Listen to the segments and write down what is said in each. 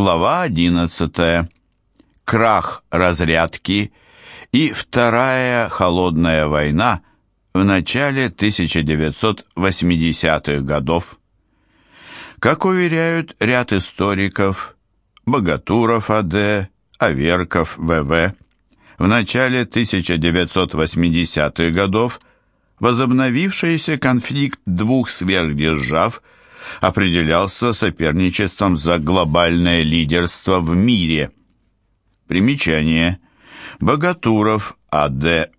Глава 11. Крах разрядки и Вторая холодная война в начале 1980-х годов. Как уверяют ряд историков, Богатуров А.Д., Аверков В.В., в начале 1980-х годов возобновившийся конфликт двух сверхдержав определялся соперничеством за глобальное лидерство в мире. Примечание. Богатуров А.Д.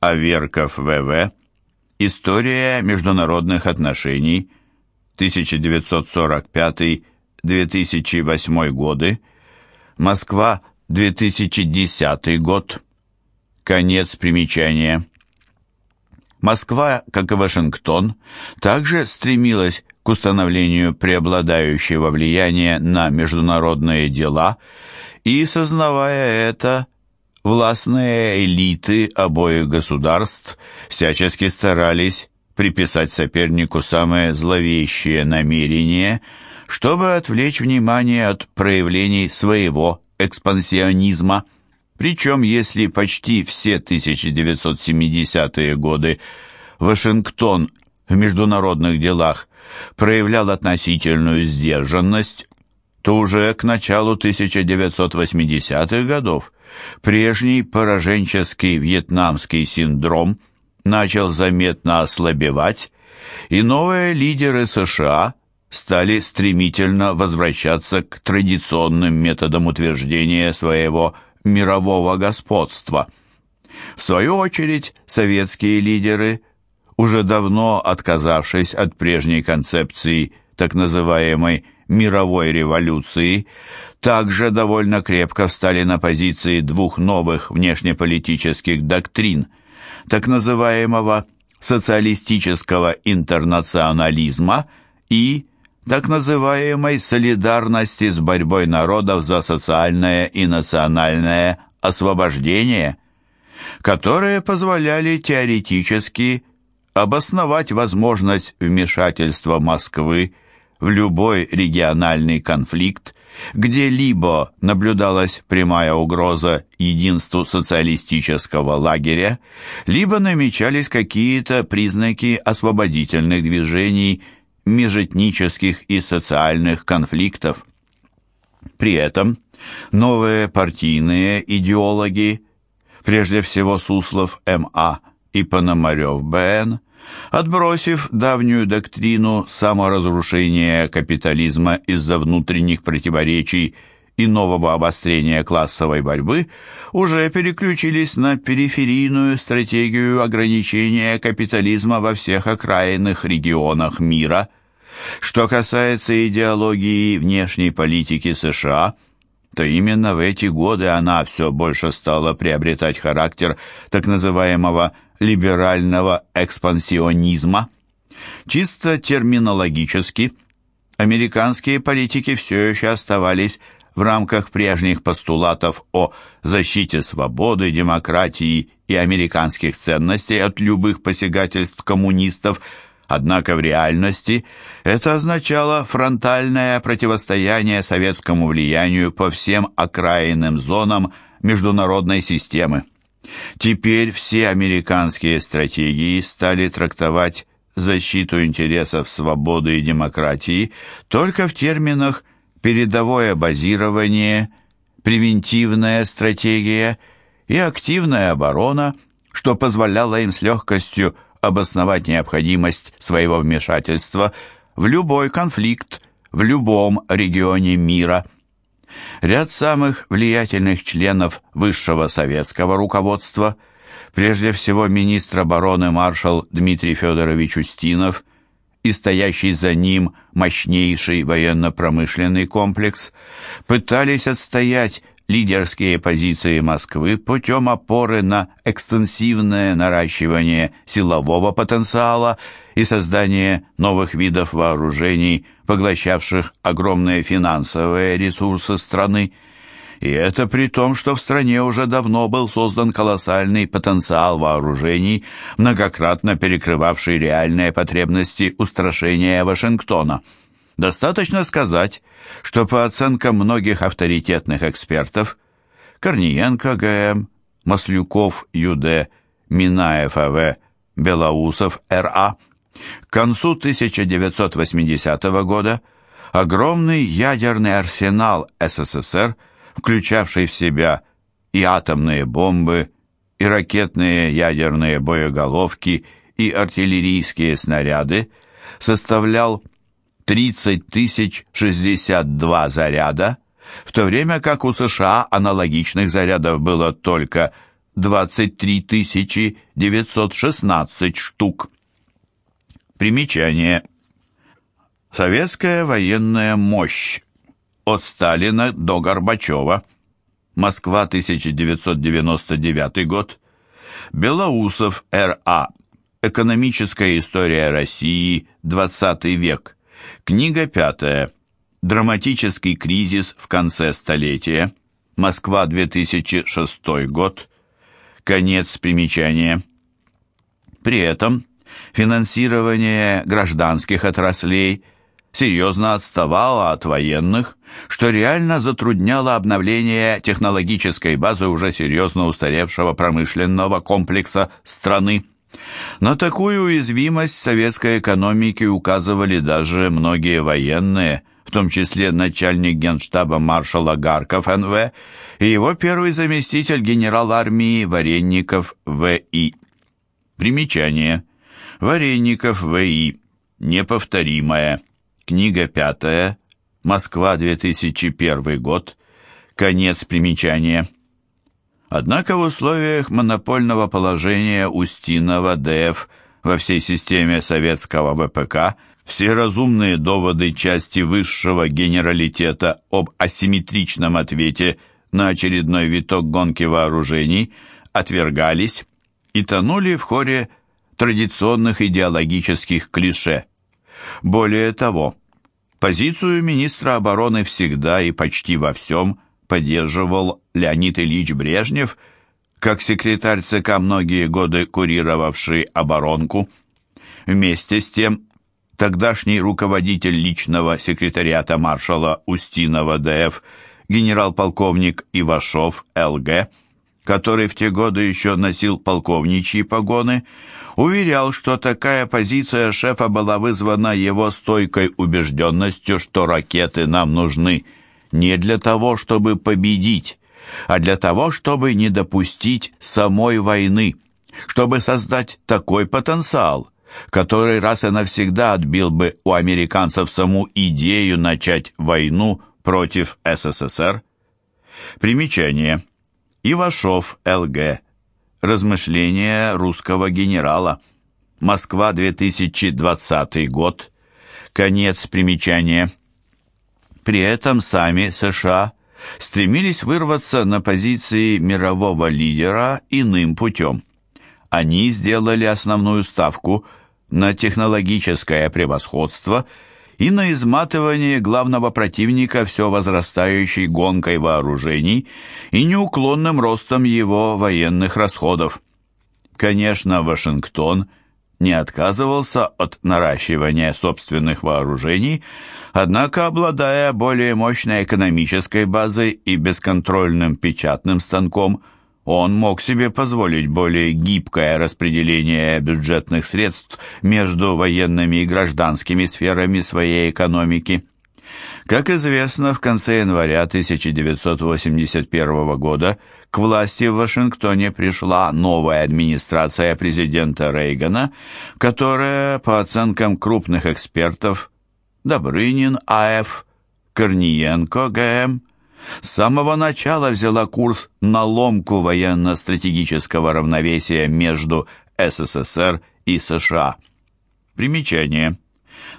Аверков В.В. История международных отношений 1945-2008 годы. Москва, 2010 год. Конец примечания. Москва, как и Вашингтон, также стремилась к установлению преобладающего влияния на международные дела и, сознавая это, властные элиты обоих государств всячески старались приписать сопернику самые зловещие намерения, чтобы отвлечь внимание от проявлений своего экспансионизма. Причем, если почти все 1970-е годы Вашингтон в международных делах проявлял относительную сдержанность, то уже к началу 1980-х годов прежний пораженческий вьетнамский синдром начал заметно ослабевать, и новые лидеры США стали стремительно возвращаться к традиционным методам утверждения своего мирового господства. В свою очередь, советские лидеры, уже давно отказавшись от прежней концепции так называемой мировой революции, также довольно крепко встали на позиции двух новых внешнеполитических доктрин, так называемого социалистического интернационализма и так называемой солидарности с борьбой народов за социальное и национальное освобождение, которые позволяли теоретически обосновать возможность вмешательства Москвы в любой региональный конфликт, где либо наблюдалась прямая угроза единству социалистического лагеря, либо намечались какие-то признаки освободительных движений межэтнических и социальных конфликтов. При этом новые партийные идеологи, прежде всего Суслов М.А. и Пономарев Б.Н., отбросив давнюю доктрину саморазрушения капитализма из-за внутренних противоречий и нового обострения классовой борьбы, уже переключились на периферийную стратегию ограничения капитализма во всех окраинных регионах мира – что касается идеологии внешней политики США, то именно в эти годы она все больше стала приобретать характер так называемого либерального экспансионизма. Чисто терминологически, американские политики все еще оставались в рамках прежних постулатов о защите свободы, демократии и американских ценностей от любых посягательств коммунистов – Однако в реальности это означало фронтальное противостояние советскому влиянию по всем окраинным зонам международной системы. Теперь все американские стратегии стали трактовать защиту интересов свободы и демократии только в терминах «передовое базирование», «превентивная стратегия» и «активная оборона», что позволяло им с легкостью обосновать необходимость своего вмешательства в любой конфликт в любом регионе мира. Ряд самых влиятельных членов высшего советского руководства, прежде всего министр обороны маршал Дмитрий Федорович Устинов и стоящий за ним мощнейший военно-промышленный комплекс, пытались отстоять лидерские позиции Москвы путем опоры на экстенсивное наращивание силового потенциала и создание новых видов вооружений, поглощавших огромные финансовые ресурсы страны. И это при том, что в стране уже давно был создан колоссальный потенциал вооружений, многократно перекрывавший реальные потребности устрашения Вашингтона. Достаточно сказать, что по оценкам многих авторитетных экспертов Корниенко ГМ, Маслюков ЮД, Минаев АВ, Белоусов РА к концу 1980 года огромный ядерный арсенал СССР, включавший в себя и атомные бомбы, и ракетные ядерные боеголовки, и артиллерийские снаряды, составлял 30 тысяч 62 заряда, в то время как у США аналогичных зарядов было только 23 тысячи 916 штук. Примечание. Советская военная мощь. От Сталина до Горбачева. Москва, 1999 год. Белоусов, Р.А. Экономическая история России, 20 век. Книга пятая. Драматический кризис в конце столетия. Москва, 2006 год. Конец примечания. При этом финансирование гражданских отраслей серьезно отставало от военных, что реально затрудняло обновление технологической базы уже серьезно устаревшего промышленного комплекса страны. На такую уязвимость советской экономики указывали даже многие военные, в том числе начальник генштаба маршала Гарков НВ и его первый заместитель генерал армии Варенников В.И. Примечание. Варенников В.И. Неповторимая. Книга пятая. Москва, 2001 год. Конец примечания. Однако в условиях монопольного положения Устинова ДФ во всей системе советского ВПК все разумные доводы части высшего генералитета об асимметричном ответе на очередной виток гонки вооружений отвергались и тонули в хоре традиционных идеологических клише. Более того, позицию министра обороны всегда и почти во всем – поддерживал Леонид Ильич Брежнев, как секретарь ЦК многие годы курировавший оборонку. Вместе с тем, тогдашний руководитель личного секретариата маршала Устинова ДФ генерал-полковник Ивашов ЛГ, который в те годы еще носил полковничьи погоны, уверял, что такая позиция шефа была вызвана его стойкой убежденностью, что ракеты нам нужны – не для того, чтобы победить, а для того, чтобы не допустить самой войны, чтобы создать такой потенциал, который раз и навсегда отбил бы у американцев саму идею начать войну против СССР. Примечание. Ивашов, Л.Г. Размышления русского генерала. Москва, 2020 год. Конец примечания. При этом сами США стремились вырваться на позиции мирового лидера иным путем. Они сделали основную ставку на технологическое превосходство и на изматывание главного противника все возрастающей гонкой вооружений и неуклонным ростом его военных расходов. Конечно, Вашингтон не отказывался от наращивания собственных вооружений, однако, обладая более мощной экономической базой и бесконтрольным печатным станком, он мог себе позволить более гибкое распределение бюджетных средств между военными и гражданскими сферами своей экономики. Как известно, в конце января 1981 года к власти в Вашингтоне пришла новая администрация президента Рейгана, которая, по оценкам крупных экспертов, Добрынин А.Ф., Корниенко Г.М., с самого начала взяла курс на ломку военно-стратегического равновесия между СССР и США. Примечание.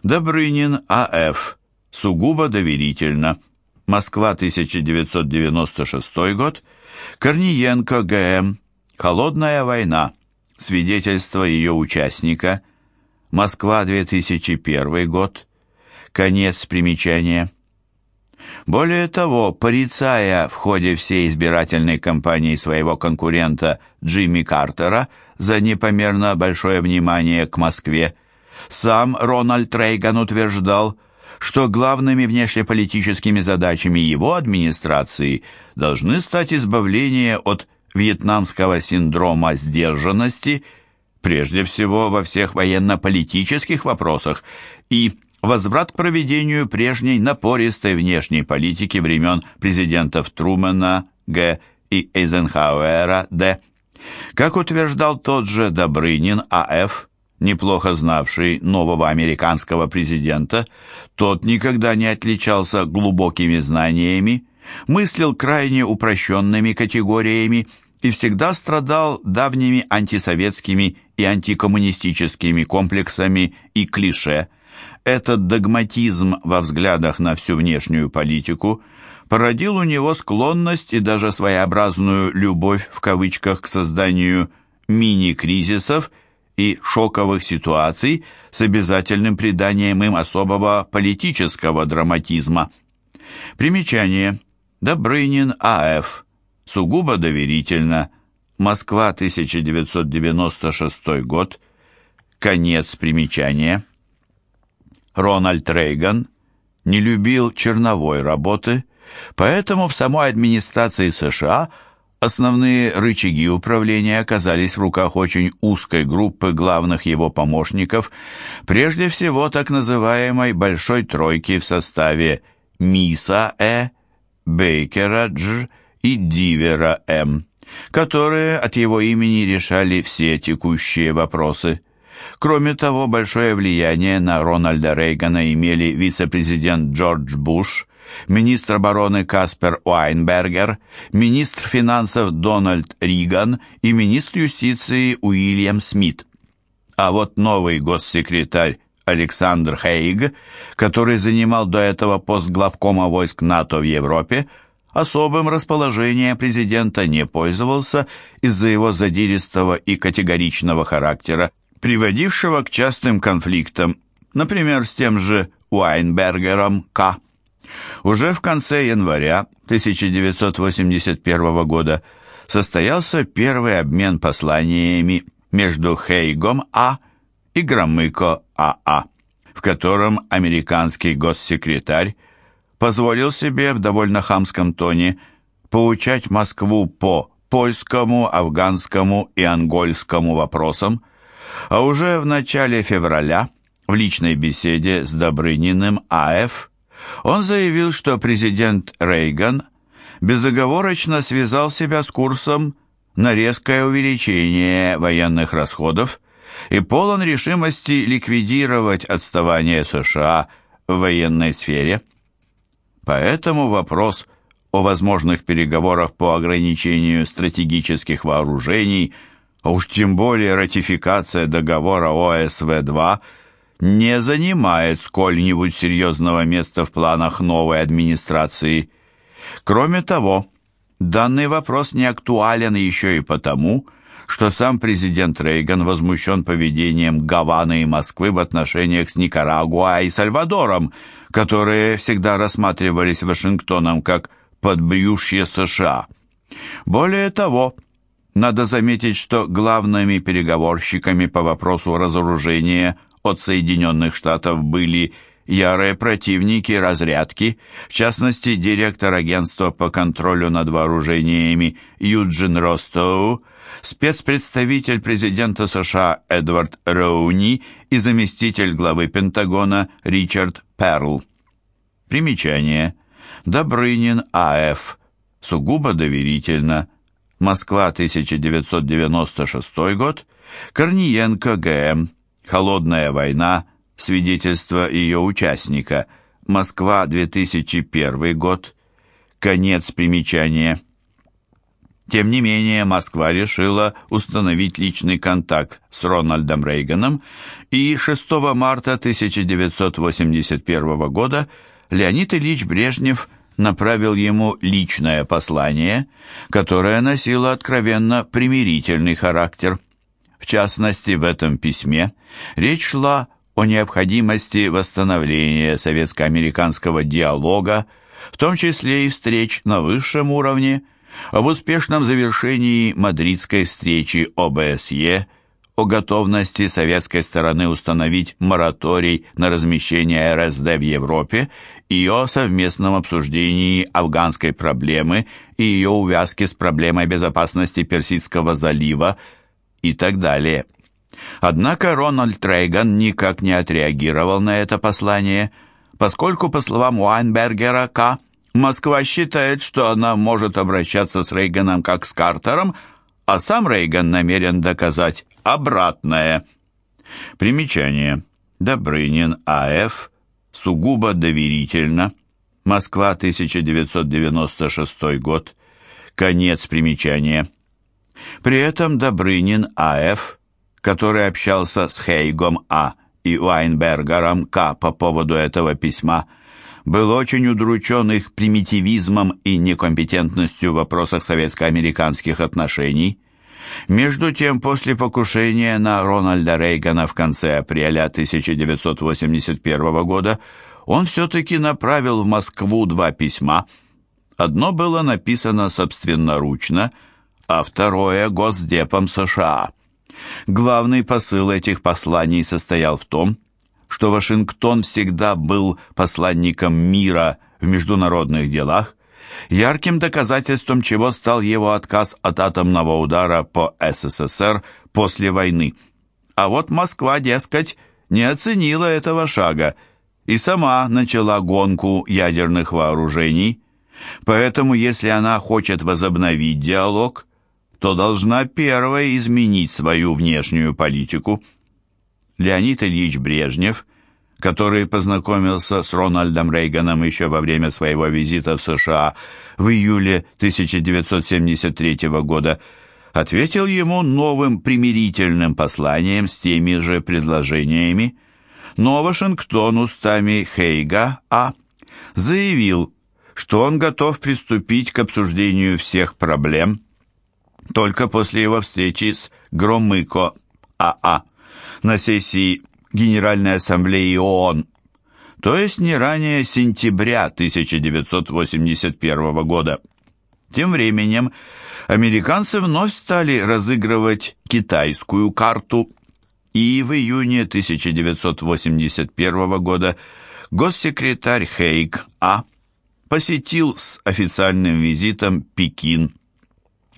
Добрынин А.Ф. Сугубо доверительно. Москва, 1996 год. Корниенко Г.М. Холодная война. Свидетельство ее участника. Москва, 2001 год. Конец примечания. Более того, порицая в ходе всей избирательной кампании своего конкурента Джимми Картера за непомерно большое внимание к Москве, сам Рональд Рейган утверждал, что главными внешнеполитическими задачами его администрации должны стать избавление от вьетнамского синдрома сдержанности, прежде всего во всех военно-политических вопросах, и возврат к проведению прежней напористой внешней политики времен президентов Трумэна Г. и Эйзенхауэра Д. Как утверждал тот же Добрынин А.Ф., неплохо знавший нового американского президента, тот никогда не отличался глубокими знаниями, мыслил крайне упрощенными категориями и всегда страдал давними антисоветскими и антикоммунистическими комплексами и клише. Этот догматизм во взглядах на всю внешнюю политику породил у него склонность и даже своеобразную «любовь» в кавычках к созданию мини-кризисов и шоковых ситуаций с обязательным приданием им особого политического драматизма. Примечание. Добрынин А.Ф. Сугубо доверительно. Москва, 1996 год. Конец примечания. Рональд Рейган не любил черновой работы, поэтому в самой администрации США основные рычаги управления оказались в руках очень узкой группы главных его помощников, прежде всего так называемой «большой тройки» в составе Миса Э, Бейкера Дж и Дивера М, которые от его имени решали все текущие вопросы. Кроме того, большое влияние на Рональда Рейгана имели вице-президент Джордж Буш, министр обороны Каспер Уайнбергер, министр финансов Дональд Риган и министр юстиции Уильям Смит. А вот новый госсекретарь Александр Хейг, который занимал до этого пост главкома войск НАТО в Европе, особым расположением президента не пользовался из-за его задиристого и категоричного характера, приводившего к частым конфликтам, например, с тем же Уайнбергером К. Уже в конце января 1981 года состоялся первый обмен посланиями между Хейгом А. и Громыко А.А., в котором американский госсекретарь позволил себе в довольно хамском тоне поучать Москву по польскому, афганскому и ангольскому вопросам, а уже в начале февраля в личной беседе с Добрыниным А.Ф. он заявил, что президент Рейган безоговорочно связал себя с курсом на резкое увеличение военных расходов и полон решимости ликвидировать отставание США в военной сфере. Поэтому вопрос о возможных переговорах по ограничению стратегических вооружений, а уж тем более ратификация договора ОСВ-2, не занимает сколь-нибудь серьезного места в планах новой администрации. Кроме того, данный вопрос не актуален еще и потому, что сам президент Рейган возмущен поведением Гаваны и Москвы в отношениях с Никарагуа и Сальвадором, которые всегда рассматривались Вашингтоном как подбрюшье США. Более того, надо заметить, что главными переговорщиками по вопросу разоружения от Соединенных Штатов были ярые противники разрядки, в частности, директор агентства по контролю над вооружениями Юджин Ростоу, спецпредставитель президента США Эдвард Роуни и заместитель главы Пентагона Ричард Перл. Примечание. Добрынин А.Ф. Сугубо доверительно. Москва, 1996 год. Корниенко Г.М. Холодная война. Свидетельство ее участника. Москва, 2001 год. Конец примечания. Тем не менее, Москва решила установить личный контакт с Рональдом Рейганом, и 6 марта 1981 года Леонид Ильич Брежнев направил ему личное послание, которое носило откровенно примирительный характер. В частности, в этом письме речь шла о необходимости восстановления советско-американского диалога, в том числе и встреч на высшем уровне, об успешном завершении мадридской встречи ОБСЕ, о готовности советской стороны установить мораторий на размещение РСД в Европе и о совместном обсуждении афганской проблемы и ее увязки с проблемой безопасности Персидского залива и так далее. Однако Рональд Рейган никак не отреагировал на это послание, поскольку, по словам Уайнбергера К., Москва считает, что она может обращаться с Рейганом как с Картером, а сам Рейган намерен доказать обратное. Примечание. Добрынин А.Ф. Сугубо доверительно. Москва, 1996 год. Конец примечания. При этом Добрынин А.Ф., который общался с Хейгом А. и Вайнбергером К. по поводу этого письма, был очень удручен их примитивизмом и некомпетентностью в вопросах советско-американских отношений. Между тем, после покушения на Рональда Рейгана в конце апреля 1981 года, он все-таки направил в Москву два письма. Одно было написано собственноручно, а второе – Госдепом США. Главный посыл этих посланий состоял в том, что Вашингтон всегда был посланником мира в международных делах, ярким доказательством чего стал его отказ от атомного удара по СССР после войны. А вот Москва, дескать, не оценила этого шага и сама начала гонку ядерных вооружений. Поэтому, если она хочет возобновить диалог, то должна первой изменить свою внешнюю политику – Леонид Ильич Брежнев, который познакомился с Рональдом Рейганом еще во время своего визита в США в июле 1973 года, ответил ему новым примирительным посланием с теми же предложениями, но Вашингтон устами Хейга А. заявил, что он готов приступить к обсуждению всех проблем только после его встречи с Громыко АА на сессии Генеральной Ассамблеи ООН, то есть не ранее сентября 1981 года. Тем временем американцы вновь стали разыгрывать китайскую карту, и в июне 1981 года госсекретарь Хейг А. посетил с официальным визитом Пекин,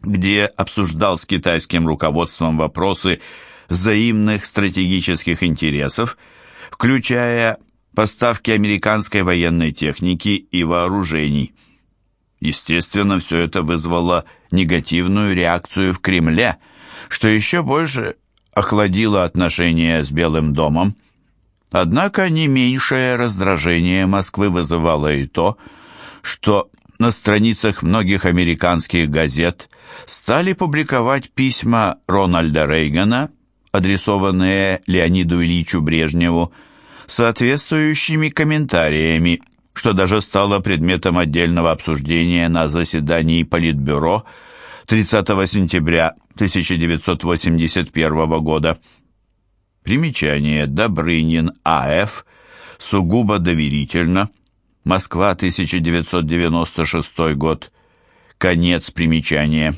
где обсуждал с китайским руководством вопросы взаимных стратегических интересов, включая поставки американской военной техники и вооружений. Естественно, все это вызвало негативную реакцию в Кремле, что еще больше охладило отношения с Белым домом. Однако не меньшее раздражение Москвы вызывало и то, что на страницах многих американских газет стали публиковать письма Рональда Рейгана адресованные Леониду Ильичу Брежневу, соответствующими комментариями, что даже стало предметом отдельного обсуждения на заседании Политбюро 30 сентября 1981 года. Примечание Добрынин А.Ф. Сугубо доверительно. Москва, 1996 год. Конец примечания.